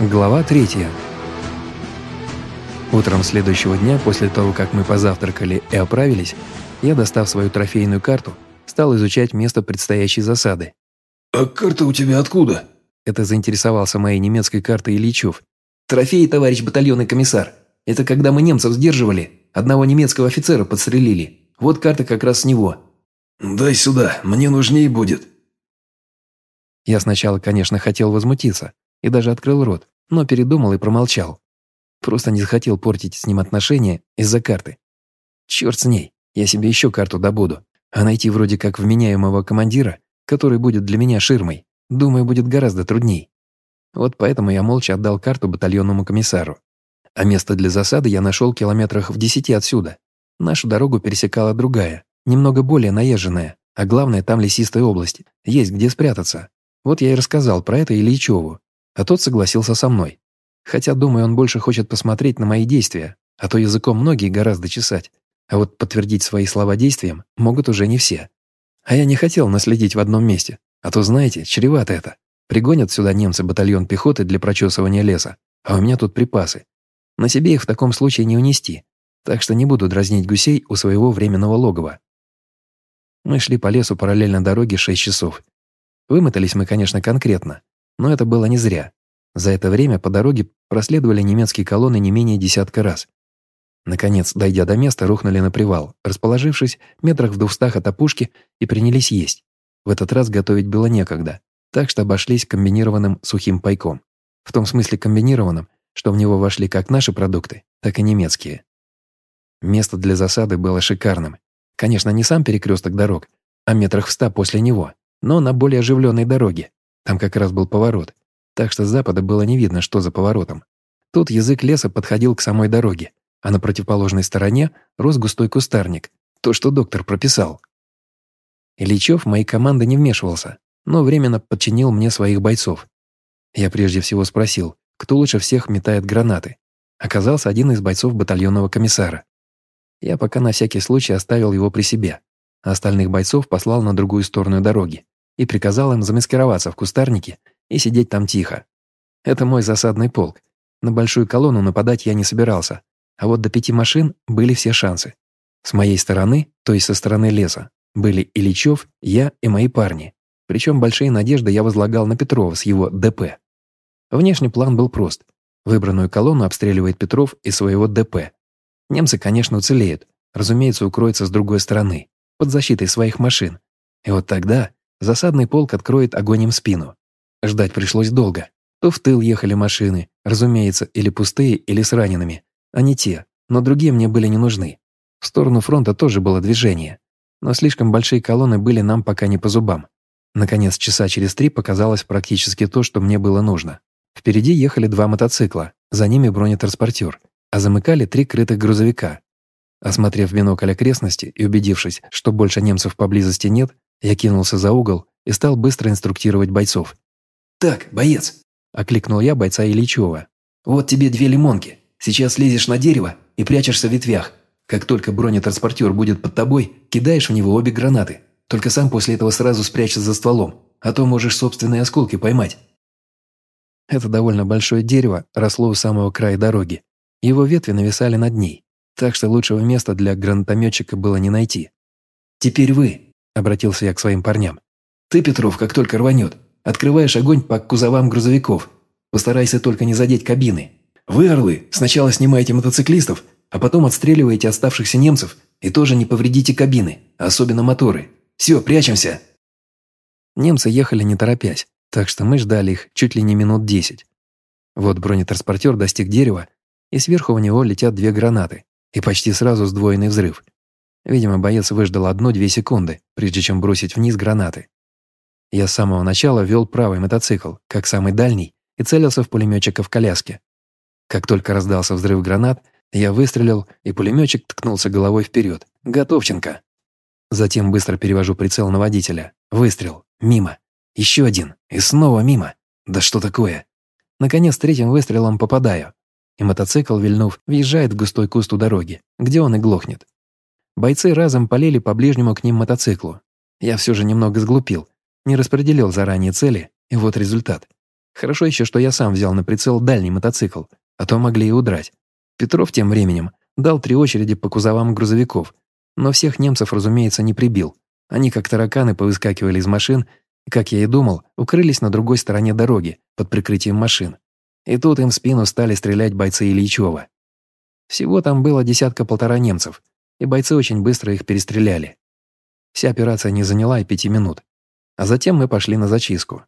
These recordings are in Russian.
Глава третья. Утром следующего дня, после того, как мы позавтракали и оправились, я, достав свою трофейную карту, стал изучать место предстоящей засады. «А карта у тебя откуда?» Это заинтересовался моей немецкой картой Ильичев. «Трофей, товарищ батальонный комиссар. Это когда мы немцев сдерживали, одного немецкого офицера подстрелили. Вот карта как раз с него». «Дай сюда, мне нужнее будет». Я сначала, конечно, хотел возмутиться и даже открыл рот, но передумал и промолчал. Просто не захотел портить с ним отношения из-за карты. Черт с ней, я себе еще карту добуду. А найти вроде как вменяемого командира, который будет для меня ширмой, думаю, будет гораздо трудней. Вот поэтому я молча отдал карту батальонному комиссару. А место для засады я нашел километрах в десяти отсюда. Нашу дорогу пересекала другая, немного более наезженная, а главное, там лесистая область, есть где спрятаться. Вот я и рассказал про это Ильичеву, а тот согласился со мной. Хотя, думаю, он больше хочет посмотреть на мои действия, а то языком многие гораздо чесать, а вот подтвердить свои слова действием могут уже не все. А я не хотел наследить в одном месте, а то, знаете, чревато это. Пригонят сюда немцы батальон пехоты для прочесывания леса, а у меня тут припасы. На себе их в таком случае не унести, так что не буду дразнить гусей у своего временного логова. Мы шли по лесу параллельно дороге 6 часов. Вымотались мы, конечно, конкретно, но это было не зря. За это время по дороге проследовали немецкие колонны не менее десятка раз. Наконец, дойдя до места, рухнули на привал, расположившись метрах в двухстах от опушки и принялись есть. В этот раз готовить было некогда, так что обошлись комбинированным сухим пайком. В том смысле комбинированным, что в него вошли как наши продукты, так и немецкие. Место для засады было шикарным. Конечно, не сам перекресток дорог, а метрах в ста после него, но на более оживленной дороге. Там как раз был поворот, так что с запада было не видно, что за поворотом. Тут язык леса подходил к самой дороге, а на противоположной стороне рос густой кустарник, то, что доктор прописал. Ильичев в моей команды не вмешивался, но временно подчинил мне своих бойцов. Я прежде всего спросил, кто лучше всех метает гранаты. Оказался один из бойцов батальонного комиссара. Я пока на всякий случай оставил его при себе, а остальных бойцов послал на другую сторону дороги и приказал им замаскироваться в кустарнике и сидеть там тихо. Это мой засадный полк. На большую колонну нападать я не собирался, а вот до пяти машин были все шансы. С моей стороны, то есть со стороны леса, были Ильичев, я и мои парни. Причем большие надежды я возлагал на Петрова с его ДП. Внешний план был прост. Выбранную колонну обстреливает Петров из своего ДП. Немцы, конечно, уцелеют. Разумеется, укроются с другой стороны, под защитой своих машин. И вот тогда засадный полк откроет огонь спину. Ждать пришлось долго. То в тыл ехали машины, разумеется, или пустые, или с ранеными, не те, но другие мне были не нужны. В сторону фронта тоже было движение, но слишком большие колонны были нам пока не по зубам. Наконец, часа через три показалось практически то, что мне было нужно. Впереди ехали два мотоцикла, за ними бронетранспортер, а замыкали три крытых грузовика. Осмотрев бинокль окрестности и убедившись, что больше немцев поблизости нет, я кинулся за угол и стал быстро инструктировать бойцов. «Так, боец!» – окликнул я бойца Ильичева. «Вот тебе две лимонки. Сейчас лезешь на дерево и прячешься в ветвях. Как только бронетранспортер будет под тобой, кидаешь в него обе гранаты. Только сам после этого сразу спрячься за стволом, а то можешь собственные осколки поймать». Это довольно большое дерево росло у самого края дороги. Его ветви нависали над ней, так что лучшего места для гранатометчика было не найти. «Теперь вы», — обратился я к своим парням. «Ты, Петров, как только рванет, открываешь огонь по кузовам грузовиков. Постарайся только не задеть кабины. Вы, орлы, сначала снимаете мотоциклистов, а потом отстреливаете оставшихся немцев и тоже не повредите кабины, особенно моторы. Все, прячемся!» Немцы ехали не торопясь, так что мы ждали их чуть ли не минут десять. Вот бронетранспортер достиг дерева, и сверху в него летят две гранаты, и почти сразу сдвоенный взрыв. Видимо, боец выждал одну-две секунды, прежде чем бросить вниз гранаты. Я с самого начала вел правый мотоцикл, как самый дальний, и целился в пулеметчика в коляске. Как только раздался взрыв гранат, я выстрелил, и пулеметчик ткнулся головой вперед. Готовченко. Затем быстро перевожу прицел на водителя. Выстрел. Мимо. Еще один. И снова мимо. Да что такое? Наконец, третьим выстрелом попадаю. И мотоцикл, вильнув, въезжает в густой куст у дороги, где он и глохнет. Бойцы разом полили по ближнему к ним мотоциклу. Я все же немного сглупил, не распределил заранее цели, и вот результат. Хорошо еще, что я сам взял на прицел дальний мотоцикл, а то могли и удрать. Петров тем временем дал три очереди по кузовам грузовиков, но всех немцев, разумеется, не прибил. Они как тараканы повыскакивали из машин и, как я и думал, укрылись на другой стороне дороги, под прикрытием машин. И тут им в спину стали стрелять бойцы Ильичева. Всего там было десятка-полтора немцев, и бойцы очень быстро их перестреляли. Вся операция не заняла и пяти минут. А затем мы пошли на зачистку.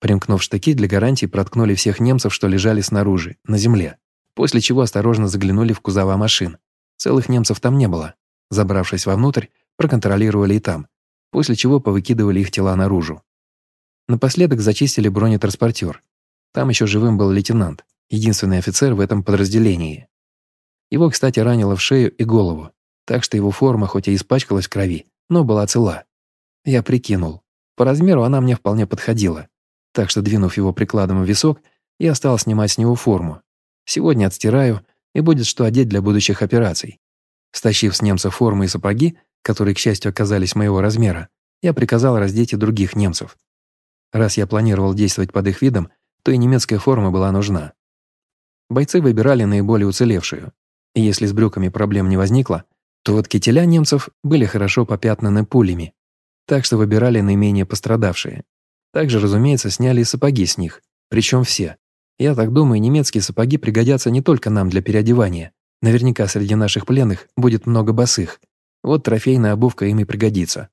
Примкнув штыки, для гарантии проткнули всех немцев, что лежали снаружи, на земле, после чего осторожно заглянули в кузова машин. Целых немцев там не было. Забравшись вовнутрь, проконтролировали и там, после чего повыкидывали их тела наружу. Напоследок зачистили бронетранспортер. Там еще живым был лейтенант, единственный офицер в этом подразделении. Его, кстати, ранило в шею и голову, так что его форма хоть и испачкалась в крови, но была цела. Я прикинул. По размеру она мне вполне подходила. Так что, двинув его прикладом в висок, я стал снимать с него форму. Сегодня отстираю, и будет что одеть для будущих операций. Стащив с немца форму и сапоги, которые, к счастью, оказались моего размера, я приказал раздеть и других немцев. Раз я планировал действовать под их видом, то и немецкая форма была нужна. Бойцы выбирали наиболее уцелевшую. И если с брюками проблем не возникло, то вот кителя немцев были хорошо попятнаны пулями, так что выбирали наименее пострадавшие. Также, разумеется, сняли и сапоги с них, причем все. Я так думаю, немецкие сапоги пригодятся не только нам для переодевания. Наверняка среди наших пленных будет много босых. Вот трофейная обувка им и пригодится.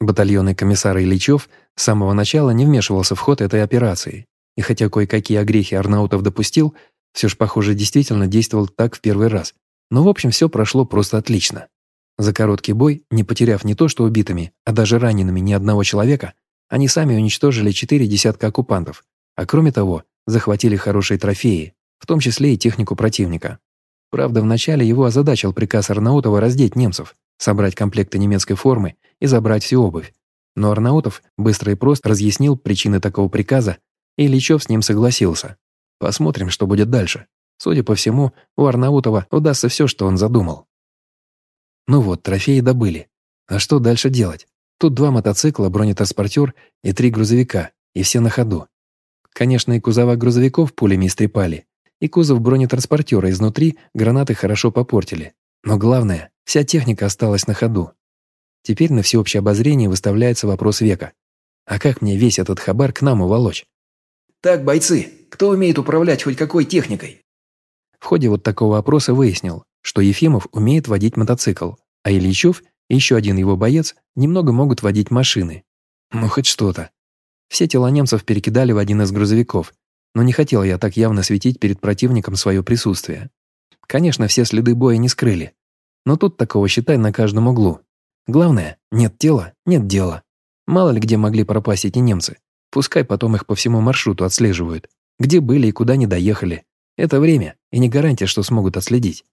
Батальонный комиссар Ильичев с самого начала не вмешивался в ход этой операции. И хотя кое-какие огрехи Арнаутов допустил, все же, похоже, действительно действовал так в первый раз, но, в общем, все прошло просто отлично. За короткий бой, не потеряв не то что убитыми, а даже ранеными ни одного человека, они сами уничтожили четыре десятка оккупантов, а кроме того, захватили хорошие трофеи, в том числе и технику противника. Правда, вначале его озадачил приказ Арнаутова раздеть немцев, собрать комплекты немецкой формы и забрать всю обувь. Но Арнаутов быстро и просто разъяснил причины такого приказа, и Ильичев с ним согласился. Посмотрим, что будет дальше. Судя по всему, у Арнаутова удастся все, что он задумал. Ну вот, трофеи добыли. А что дальше делать? Тут два мотоцикла, бронетранспортер и три грузовика, и все на ходу. Конечно, и кузова грузовиков пулями истрепали, и кузов бронетранспортера изнутри гранаты хорошо попортили. Но главное, вся техника осталась на ходу. Теперь на всеобщее обозрение выставляется вопрос века. А как мне весь этот хабар к нам уволочь? «Так, бойцы, кто умеет управлять хоть какой техникой?» В ходе вот такого опроса выяснил, что Ефимов умеет водить мотоцикл, а Ильичев и еще один его боец немного могут водить машины. Ну, хоть что-то. Все тела немцев перекидали в один из грузовиков, но не хотел я так явно светить перед противником свое присутствие. Конечно, все следы боя не скрыли, но тут такого считай на каждом углу. Главное, нет тела, нет дела. Мало ли где могли пропасть эти немцы. Пускай потом их по всему маршруту отслеживают. Где были и куда не доехали. Это время, и не гарантия, что смогут отследить.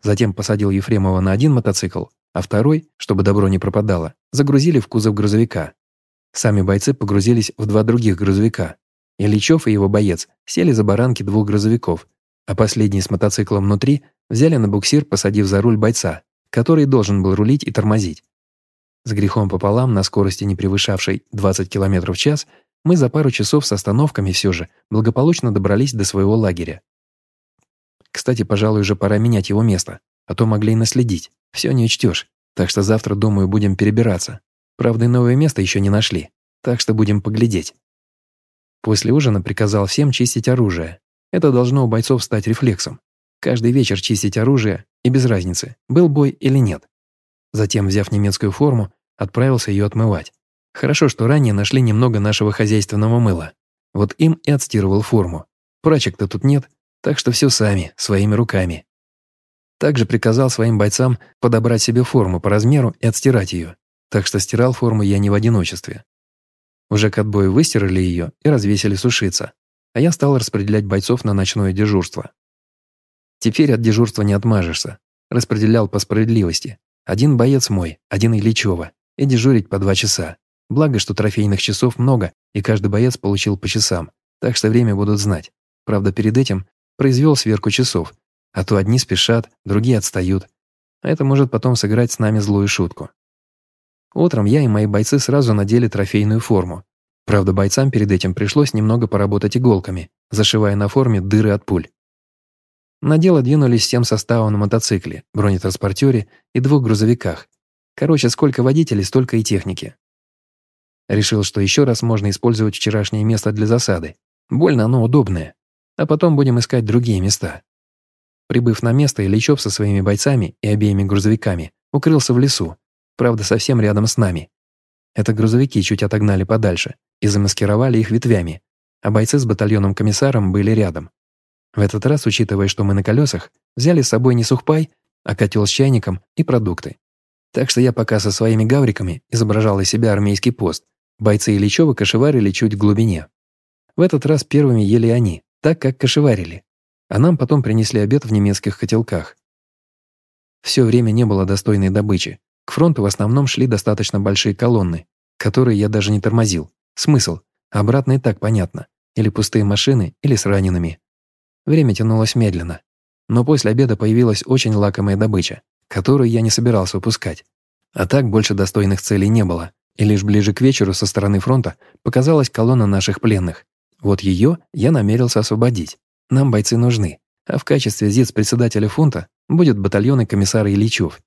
Затем посадил Ефремова на один мотоцикл, а второй, чтобы добро не пропадало, загрузили в кузов грузовика. Сами бойцы погрузились в два других грузовика. Ильичев и его боец сели за баранки двух грузовиков, а последний с мотоциклом внутри взяли на буксир, посадив за руль бойца, который должен был рулить и тормозить. С грехом пополам, на скорости не превышавшей 20 км в час, мы за пару часов с остановками все же благополучно добрались до своего лагеря. Кстати, пожалуй, уже пора менять его место, а то могли и наследить. Все не учтешь. Так что завтра, думаю, будем перебираться. Правда, и новое место еще не нашли. Так что будем поглядеть. После ужина приказал всем чистить оружие. Это должно у бойцов стать рефлексом. Каждый вечер чистить оружие, и без разницы, был бой или нет. Затем, взяв немецкую форму, отправился ее отмывать. Хорошо, что ранее нашли немного нашего хозяйственного мыла. Вот им и отстирывал форму. Прачек-то тут нет, так что все сами, своими руками. Также приказал своим бойцам подобрать себе форму по размеру и отстирать ее, так что стирал форму я не в одиночестве. Уже к отбою выстирали ее и развесили сушиться, а я стал распределять бойцов на ночное дежурство. Теперь от дежурства не отмажешься. Распределял по справедливости. Один боец мой, один Ильичева, и дежурить по два часа. Благо, что трофейных часов много, и каждый боец получил по часам, так что время будут знать. Правда, перед этим произвел сверку часов, а то одни спешат, другие отстают. А это может потом сыграть с нами злую шутку. Утром я и мои бойцы сразу надели трофейную форму. Правда, бойцам перед этим пришлось немного поработать иголками, зашивая на форме дыры от пуль. На дело двинулись всем составом на мотоцикле, бронетранспортере и двух грузовиках. Короче, сколько водителей, столько и техники. Решил, что еще раз можно использовать вчерашнее место для засады. Больно оно удобное. А потом будем искать другие места. Прибыв на место, Ильичев со своими бойцами и обеими грузовиками укрылся в лесу, правда, совсем рядом с нами. Это грузовики чуть отогнали подальше и замаскировали их ветвями, а бойцы с батальоном-комиссаром были рядом. В этот раз, учитывая, что мы на колесах, взяли с собой не сухпай, а котел с чайником и продукты. Так что я пока со своими гавриками изображал из себя армейский пост. Бойцы Ильичева кошеварили чуть в глубине. В этот раз первыми ели они, так как кошеварили. А нам потом принесли обед в немецких котелках. Все время не было достойной добычи. К фронту в основном шли достаточно большие колонны, которые я даже не тормозил. Смысл? Обратно и так понятно. Или пустые машины, или с ранеными. Время тянулось медленно. Но после обеда появилась очень лакомая добыча, которую я не собирался упускать. А так больше достойных целей не было, и лишь ближе к вечеру со стороны фронта показалась колонна наших пленных. Вот ее я намерился освободить. Нам бойцы нужны, а в качестве зиц-председателя фронта будет батальонный комиссар Ильичев.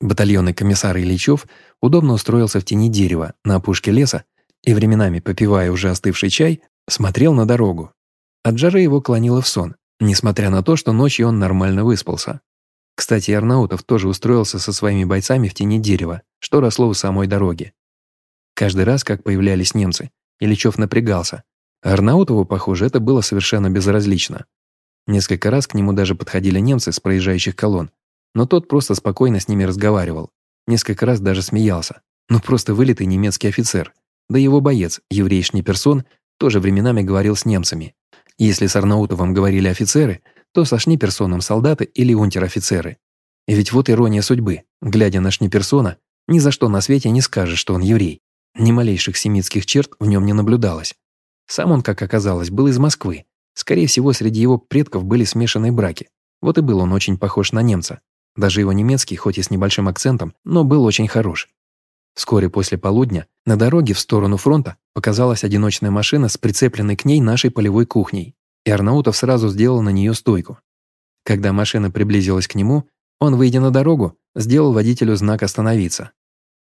Батальонный комиссар Ильичев удобно устроился в тени дерева на опушке леса и временами, попивая уже остывший чай, смотрел на дорогу, от жары его клонило в сон, несмотря на то, что ночью он нормально выспался. Кстати, Арнаутов тоже устроился со своими бойцами в тени дерева, что росло у самой дороги. Каждый раз, как появлялись немцы, Ильичев напрягался. Арнаутову, похоже, это было совершенно безразлично. Несколько раз к нему даже подходили немцы с проезжающих колонн, но тот просто спокойно с ними разговаривал. Несколько раз даже смеялся. Ну просто вылитый немецкий офицер. Да его боец, еврей Шниперсон, тоже временами говорил с немцами. Если с Арнаутовым говорили офицеры, то со Шниперсоном солдаты или унтер-офицеры. И ведь вот ирония судьбы. Глядя на Шниперсона, ни за что на свете не скажешь, что он еврей. Ни малейших семитских черт в нем не наблюдалось. Сам он, как оказалось, был из Москвы. Скорее всего, среди его предков были смешанные браки. Вот и был он очень похож на немца. Даже его немецкий, хоть и с небольшим акцентом, но был очень хорош. Вскоре после полудня на дороге в сторону фронта показалась одиночная машина с прицепленной к ней нашей полевой кухней, и Арнаутов сразу сделал на нее стойку. Когда машина приблизилась к нему, он, выйдя на дорогу, сделал водителю знак «Остановиться».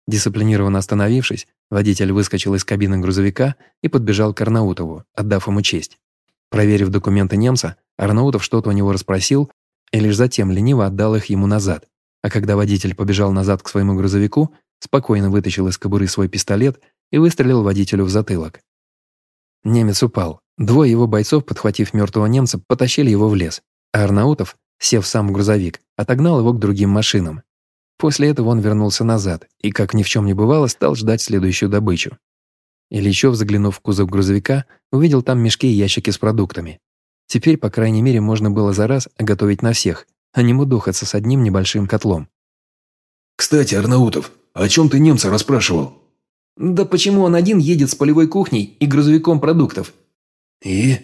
Дисциплинированно остановившись, водитель выскочил из кабины грузовика и подбежал к Арнаутову, отдав ему честь. Проверив документы немца, Арнаутов что-то у него расспросил и лишь затем лениво отдал их ему назад. А когда водитель побежал назад к своему грузовику, спокойно вытащил из кобуры свой пистолет и выстрелил водителю в затылок. Немец упал. Двое его бойцов, подхватив мертвого немца, потащили его в лес, а Арнаутов, сев сам в грузовик, отогнал его к другим машинам. После этого он вернулся назад и, как ни в чем не бывало, стал ждать следующую добычу. Ильичев, заглянув в кузов грузовика, увидел там мешки и ящики с продуктами. Теперь, по крайней мере, можно было за раз готовить на всех, а не мудохаться с одним небольшим котлом. «Кстати, Арнаутов, о чем ты немца расспрашивал?» «Да почему он один едет с полевой кухней и грузовиком продуктов?» «И?»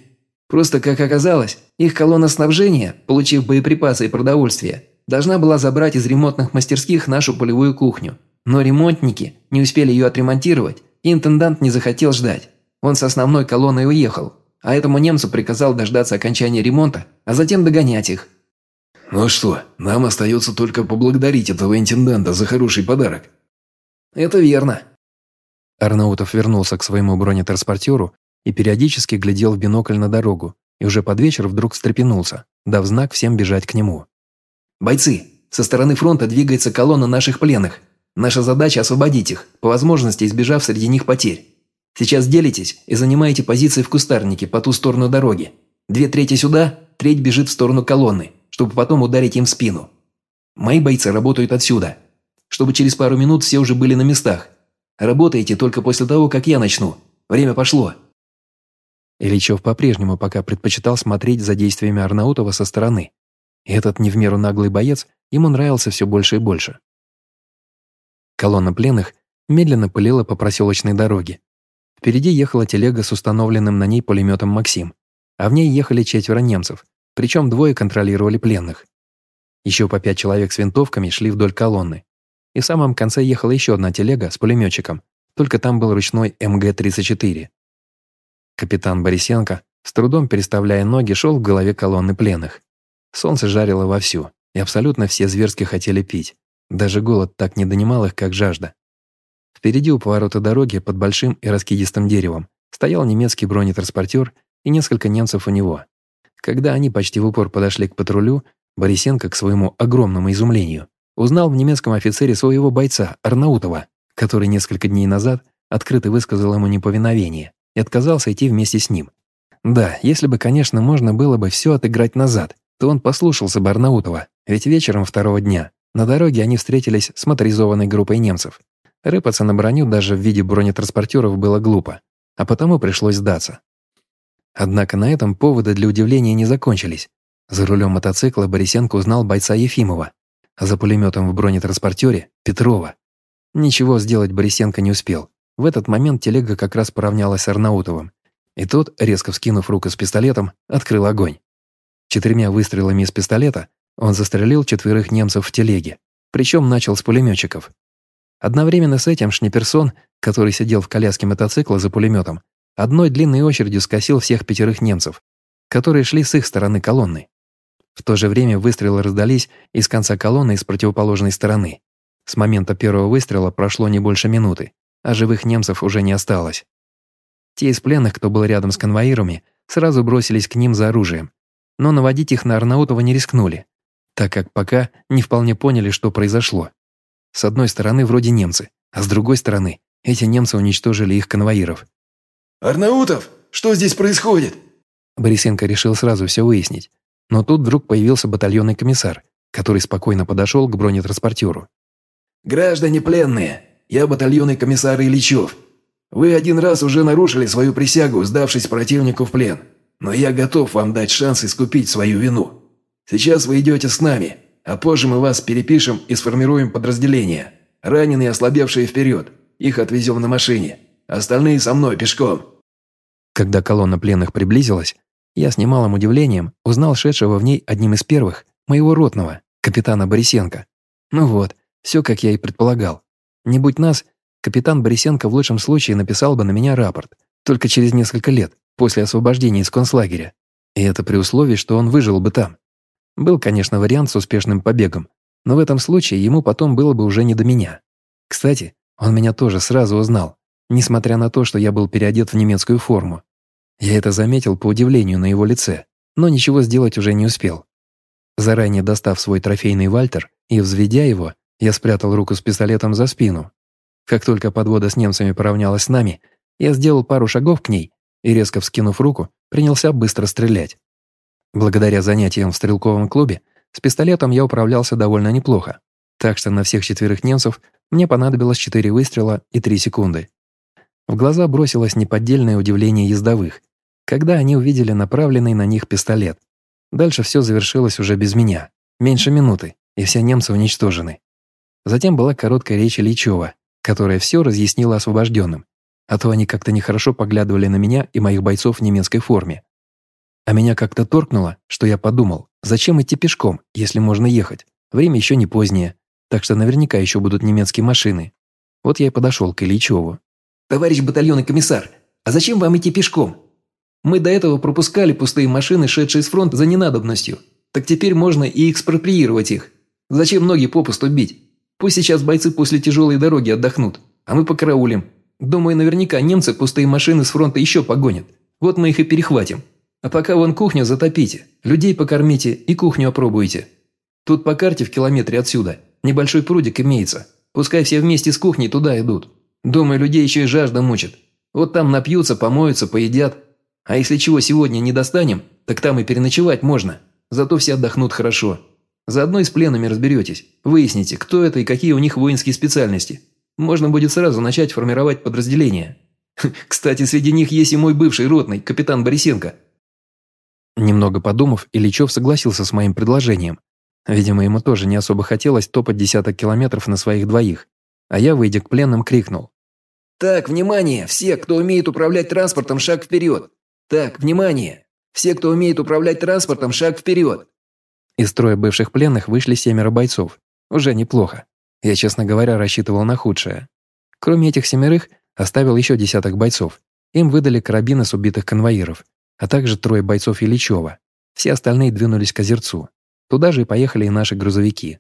«Просто, как оказалось, их колонна снабжения, получив боеприпасы и продовольствие, должна была забрать из ремонтных мастерских нашу полевую кухню. Но ремонтники не успели ее отремонтировать, и интендант не захотел ждать. Он с основной колонной уехал, а этому немцу приказал дождаться окончания ремонта, а затем догонять их. «Ну что, нам остается только поблагодарить этого интенданта за хороший подарок». «Это верно». Арнаутов вернулся к своему бронетранспортеру и периодически глядел в бинокль на дорогу, и уже под вечер вдруг встрепенулся, дав знак всем бежать к нему. «Бойцы, со стороны фронта двигается колонна наших пленных. Наша задача – освободить их, по возможности избежав среди них потерь. Сейчас делитесь и занимаете позиции в кустарнике по ту сторону дороги. Две трети сюда, треть бежит в сторону колонны, чтобы потом ударить им в спину. Мои бойцы работают отсюда, чтобы через пару минут все уже были на местах. Работаете только после того, как я начну. Время пошло». Ильичев по-прежнему пока предпочитал смотреть за действиями Арнаутова со стороны. И этот не в меру наглый боец ему нравился все больше и больше. Колонна пленных медленно пылила по проселочной дороге. Впереди ехала телега с установленным на ней пулеметом «Максим», а в ней ехали четверо немцев, причем двое контролировали пленных. Еще по пять человек с винтовками шли вдоль колонны. И в самом конце ехала еще одна телега с пулеметчиком, только там был ручной МГ-34. Капитан Борисенко, с трудом переставляя ноги, шел в голове колонны пленных. Солнце жарило вовсю, и абсолютно все зверски хотели пить. Даже голод так не донимал их, как жажда. Впереди у поворота дороги, под большим и раскидистым деревом, стоял немецкий бронетранспортер и несколько немцев у него. Когда они почти в упор подошли к патрулю, Борисенко, к своему огромному изумлению, узнал в немецком офицере своего бойца, Арнаутова, который несколько дней назад открыто высказал ему неповиновение и отказался идти вместе с ним. Да, если бы, конечно, можно было бы все отыграть назад, то он послушался бы Арнаутова, ведь вечером второго дня на дороге они встретились с моторизованной группой немцев. Рыпаться на броню даже в виде бронетранспортеров было глупо, а потому пришлось сдаться. Однако на этом поводы для удивления не закончились. За рулем мотоцикла Борисенко узнал бойца Ефимова, а за пулеметом в бронетранспортере – Петрова. Ничего сделать Борисенко не успел. В этот момент телега как раз поравнялась с Арнаутовым, и тот, резко вскинув руку с пистолетом, открыл огонь. Четырьмя выстрелами из пистолета он застрелил четверых немцев в телеге, причем начал с пулеметчиков. Одновременно с этим Шниперсон, который сидел в коляске мотоцикла за пулеметом, одной длинной очередью скосил всех пятерых немцев, которые шли с их стороны колонны. В то же время выстрелы раздались из конца колонны и с противоположной стороны. С момента первого выстрела прошло не больше минуты, а живых немцев уже не осталось. Те из пленных, кто был рядом с конвоирами, сразу бросились к ним за оружием, но наводить их на Арнаутова не рискнули, так как пока не вполне поняли, что произошло. С одной стороны вроде немцы, а с другой стороны эти немцы уничтожили их конвоиров. «Арнаутов, что здесь происходит?» Борисенко решил сразу все выяснить, но тут вдруг появился батальонный комиссар, который спокойно подошел к бронетранспортеру. «Граждане пленные, я батальонный комиссар Ильичев. Вы один раз уже нарушили свою присягу, сдавшись противнику в плен. Но я готов вам дать шанс искупить свою вину. Сейчас вы идете с нами, а позже мы вас перепишем и сформируем подразделение. Раненые ослабевшие вперед. Их отвезем на машине. Остальные со мной пешком». Когда колонна пленных приблизилась, я с немалым удивлением узнал шедшего в ней одним из первых, моего ротного, капитана Борисенко. Ну вот, все как я и предполагал. Не будь нас, капитан Борисенко в лучшем случае написал бы на меня рапорт, только через несколько лет, после освобождения из концлагеря. И это при условии, что он выжил бы там. Был, конечно, вариант с успешным побегом, но в этом случае ему потом было бы уже не до меня. Кстати, он меня тоже сразу узнал, несмотря на то, что я был переодет в немецкую форму. Я это заметил по удивлению на его лице, но ничего сделать уже не успел. Заранее достав свой трофейный Вальтер и взведя его, я спрятал руку с пистолетом за спину. Как только подвода с немцами поравнялась с нами, я сделал пару шагов к ней и, резко вскинув руку, принялся быстро стрелять. Благодаря занятиям в стрелковом клубе, с пистолетом я управлялся довольно неплохо, так что на всех четверых немцев мне понадобилось четыре выстрела и три секунды. В глаза бросилось неподдельное удивление ездовых, когда они увидели направленный на них пистолет. Дальше все завершилось уже без меня. Меньше минуты, и все немцы уничтожены. Затем была короткая речь Ильичева, которая все разъяснила освобожденным, а то они как-то нехорошо поглядывали на меня и моих бойцов в немецкой форме. А меня как-то торкнуло, что я подумал, зачем идти пешком, если можно ехать? Время еще не позднее, так что наверняка еще будут немецкие машины. Вот я и подошел к Ильичеву. «Товарищ батальонный комиссар, а зачем вам идти пешком? Мы до этого пропускали пустые машины, шедшие с фронта за ненадобностью. Так теперь можно и экспроприировать их. Зачем ноги попусту бить? Пусть сейчас бойцы после тяжелой дороги отдохнут, а мы покараулим. Думаю, наверняка немцы пустые машины с фронта еще погонят. Вот мы их и перехватим. А пока вон кухню затопите, людей покормите и кухню опробуйте. Тут по карте в километре отсюда небольшой прудик имеется. Пускай все вместе с кухней туда идут. Дома людей еще и жажда мучит. Вот там напьются, помоются, поедят. А если чего сегодня не достанем, так там и переночевать можно. Зато все отдохнут хорошо. Заодно и с пленными разберетесь. Выясните, кто это и какие у них воинские специальности. Можно будет сразу начать формировать подразделения. Кстати, среди них есть и мой бывший ротный, капитан Борисенко. Немного подумав, Ильичев согласился с моим предложением. Видимо, ему тоже не особо хотелось топать десяток километров на своих двоих. А я, выйдя к пленным, крикнул. «Так, внимание! Все, кто умеет управлять транспортом, шаг вперед! Так, внимание! Все, кто умеет управлять транспортом, шаг вперед!» Из строя бывших пленных вышли семеро бойцов. Уже неплохо. Я, честно говоря, рассчитывал на худшее. Кроме этих семерых, оставил еще десяток бойцов. Им выдали карабины с убитых конвоиров, а также трое бойцов Ильичева. Все остальные двинулись к озерцу. Туда же и поехали и наши грузовики.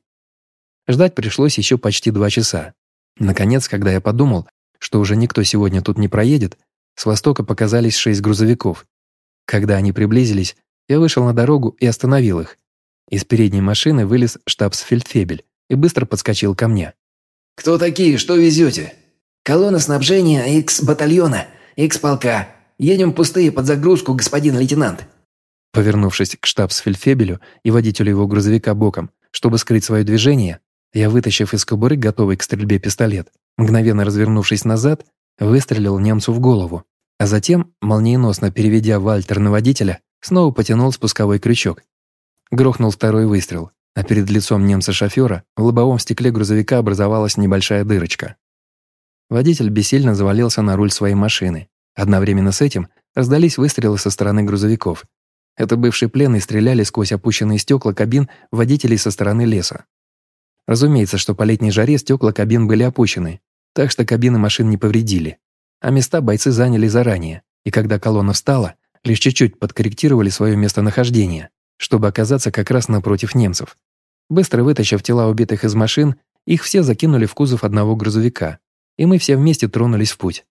Ждать пришлось еще почти два часа. Наконец, когда я подумал, что уже никто сегодня тут не проедет, с востока показались шесть грузовиков. Когда они приблизились, я вышел на дорогу и остановил их. Из передней машины вылез штабсфельдфебель и быстро подскочил ко мне. «Кто такие? Что везете?» «Колонна снабжения X-батальона, X-полка. Едем пустые под загрузку, господин лейтенант». Повернувшись к штабсфельдфебелю и водителю его грузовика боком, чтобы скрыть свое движение, я, вытащив из кобуры готовый к стрельбе пистолет, мгновенно развернувшись назад, выстрелил немцу в голову, а затем, молниеносно переведя Вальтер на водителя, снова потянул спусковой крючок. Грохнул второй выстрел, а перед лицом немца-шофера в лобовом стекле грузовика образовалась небольшая дырочка. Водитель бессильно завалился на руль своей машины. Одновременно с этим раздались выстрелы со стороны грузовиков. Это бывшие пленные стреляли сквозь опущенные стекла кабин водителей со стороны леса. Разумеется, что по летней жаре стекла кабин были опущены, так что кабины машин не повредили. А места бойцы заняли заранее, и когда колонна встала, лишь чуть-чуть подкорректировали свое местонахождение, чтобы оказаться как раз напротив немцев. Быстро вытащив тела убитых из машин, их все закинули в кузов одного грузовика, и мы все вместе тронулись в путь.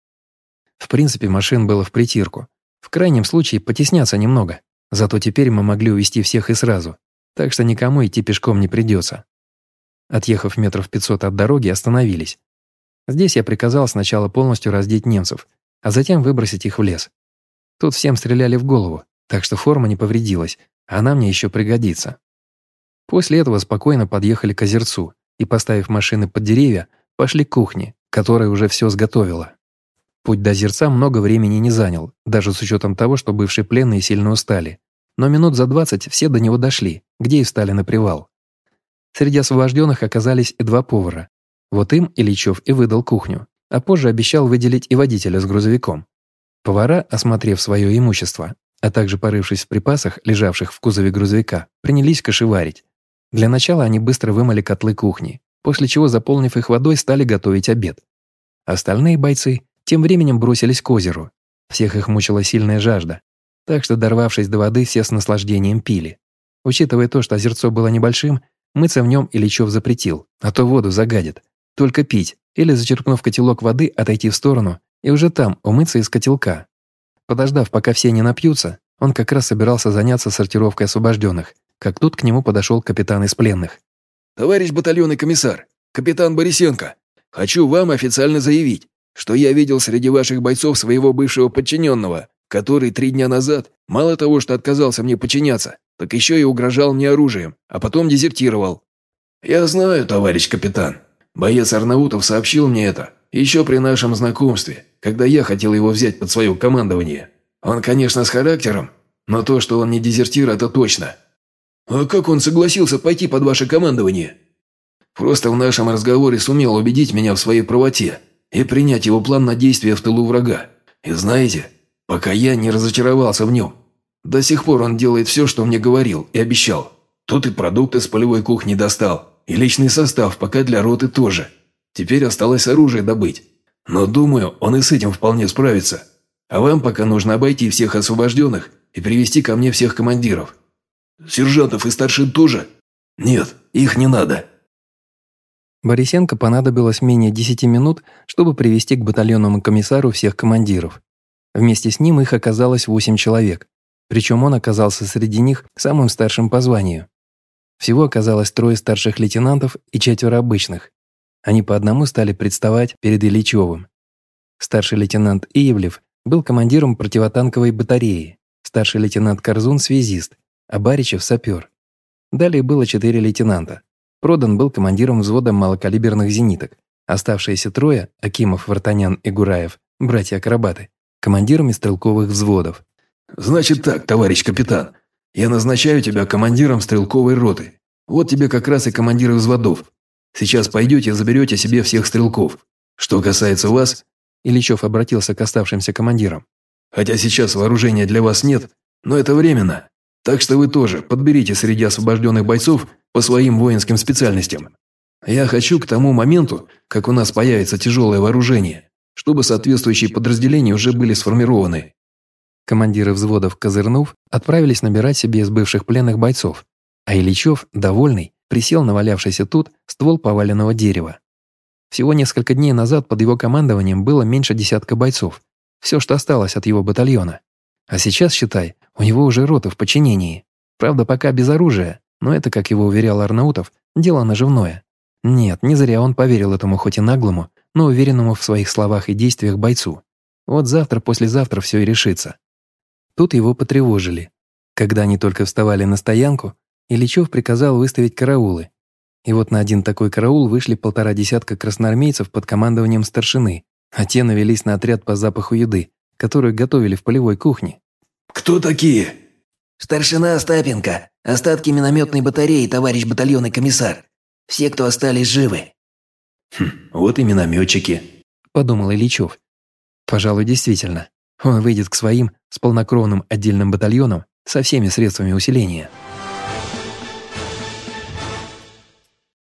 В принципе, машин было в притирку. В крайнем случае, потесняться немного. Зато теперь мы могли увезти всех и сразу, так что никому идти пешком не придется. Отъехав метров 500 от дороги, остановились. Здесь я приказал сначала полностью раздеть немцев, а затем выбросить их в лес. Тут всем стреляли в голову, так что форма не повредилась, а она мне еще пригодится. После этого спокойно подъехали к озерцу и, поставив машины под деревья, пошли к кухне, которая уже все сготовила. Путь до озерца много времени не занял, даже с учетом того, что бывшие пленные сильно устали. Но минут за двадцать все до него дошли, где и встали на привал. Среди освобожденных оказались и два повара. Вот им Ильичев и выдал кухню, а позже обещал выделить и водителя с грузовиком. Повара, осмотрев свое имущество, а также порывшись в припасах, лежавших в кузове грузовика, принялись кашеварить. Для начала они быстро вымыли котлы кухни, после чего, заполнив их водой, стали готовить обед. Остальные бойцы тем временем бросились к озеру. Всех их мучила сильная жажда, так что, дорвавшись до воды, все с наслаждением пили. Учитывая то, что озерцо было небольшим, Мыться в нем Ильичев запретил, а то воду загадит. Только пить или, зачерпнув котелок воды, отойти в сторону и уже там умыться из котелка. Подождав, пока все не напьются, он как раз собирался заняться сортировкой освобожденных, как тут к нему подошел капитан из пленных. «Товарищ батальонный комиссар, капитан Борисенко, хочу вам официально заявить, что я видел среди ваших бойцов своего бывшего подчиненного, который три дня назад мало того, что отказался мне подчиняться, так еще и угрожал мне оружием, а потом дезертировал». «Я знаю, товарищ капитан. Боец Арнаутов сообщил мне это еще при нашем знакомстве, когда я хотел его взять под свое командование. Он, конечно, с характером, но то, что он не дезертир, это точно». «А как он согласился пойти под ваше командование?» «Просто в нашем разговоре сумел убедить меня в своей правоте и принять его план на действие в тылу врага. И знаете, пока я не разочаровался в нем, до сих пор он делает все, что мне говорил и обещал. Тут и продукты с полевой кухни достал, и личный состав пока для роты тоже. Теперь осталось оружие добыть. Но думаю, он и с этим вполне справится. А вам пока нужно обойти всех освобожденных и привести ко мне всех командиров. Сержантов и старшин тоже? Нет, их не надо. Борисенко понадобилось менее 10 минут, чтобы привести к батальонному комиссару всех командиров. Вместе с ним их оказалось 8 человек, причем он оказался среди них самым старшим по званию. Всего оказалось трое старших лейтенантов и четверо обычных. Они по одному стали представать перед Ильичевым. Старший лейтенант Иевлев был командиром противотанковой батареи, старший лейтенант Корзун – связист, а Баричев – сапер. Далее было четыре лейтенанта. Продан был командиром взвода малокалиберных зениток. Оставшиеся трое – Акимов, Вартанян и Гураев – братья-акробаты, командирами стрелковых взводов. «Значит так, товарищ капитан, я назначаю тебя командиром стрелковой роты. Вот тебе как раз и командиры взводов. Сейчас пойдете и заберете себе всех стрелков. Что касается вас...» Ильичев обратился к оставшимся командирам. «Хотя сейчас вооружения для вас нет, но это временно. Так что вы тоже подберите среди освобожденных бойцов по своим воинским специальностям. Я хочу к тому моменту, как у нас появится тяжелое вооружение, чтобы соответствующие подразделения уже были сформированы. Командиры взводов, козырнув, отправились набирать себе из бывших пленных бойцов, а Ильичев, довольный, присел на валявшийся тут ствол поваленного дерева. Всего несколько дней назад под его командованием было меньше десятка бойцов, все, что осталось от его батальона. А сейчас, считай, у него уже рота в подчинении. Правда, пока без оружия, но это, как его уверял Арнаутов, дело наживное. Нет, не зря он поверил этому хоть и наглому, но уверенному в своих словах и действиях бойцу. Вот завтра-послезавтра все и решится. Тут его потревожили. Когда они только вставали на стоянку, Ильичев приказал выставить караулы. И вот на один такой караул вышли полтора десятка красноармейцев под командованием старшины, а те навелись на отряд по запаху еды, которую готовили в полевой кухне. «Кто такие?» «Старшина Остапенко, остатки минометной батареи, товарищ батальонный комиссар. Все, кто остались живы». «Хм, вот и минометчики», – подумал Ильичев. «Пожалуй, действительно. Он выйдет к своим с полнокровным отдельным батальоном со всеми средствами усиления».